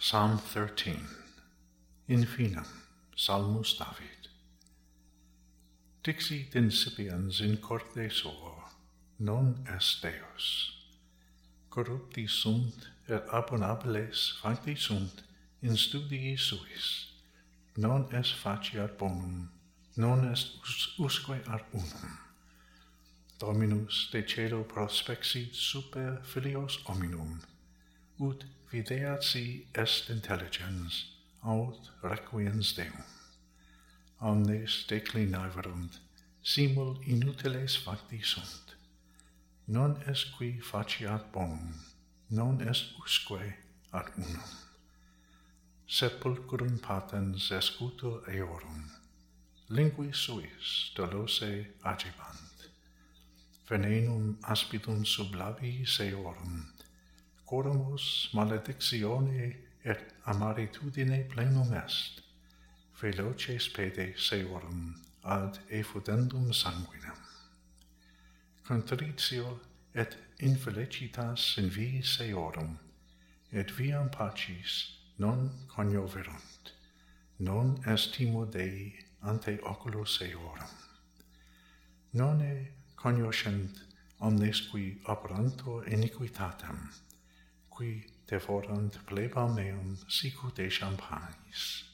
Psalm 13 In finem, Salmus David Dixit incipiens in corte suo, non est Deus. Corrupti sunt et abonabiles facti sunt in studii suis. Non est faciat bonum, non est us usque ad unum. Dominus de cielo prospexit super filios hominum, ut videat si est intelligens aut requiens Deum. Omnes declinaverunt, simul inutiles facti sunt. Non est qui faciat bonum, non est usque ad unum. Sepulcrum patens escuto eorum, lingui suis dolose agibant. Venenum aspidum sub labi seorum, Corumus maledictione et amaritudine plenum est, veloces pede seorum ad effudendum sanguinem. Contritio et infelicitas in vi seorum, et viam pacis non conioverunt, non estimo Dei ante oculos seorum. Nonne cognoscent omnes qui operanto iniquitatem, qui devorant plebam meum sicut de champagnis.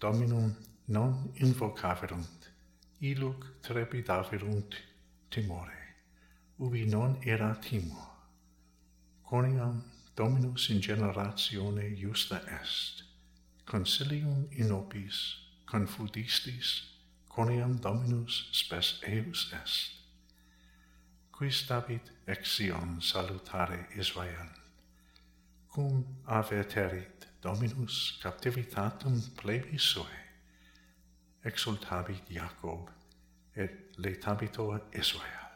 Dominum non invocaverunt, iluc trepidaverunt timore, ubi non era timor. Coniam Dominus in generatione justa est, consilium in opis confudistis, coniam Dominus spes eus est qui stabit exion salutare Israel. Cum averterit Dominus captivitatum plebis suae, exultabit Jacob, et letabitor Israel.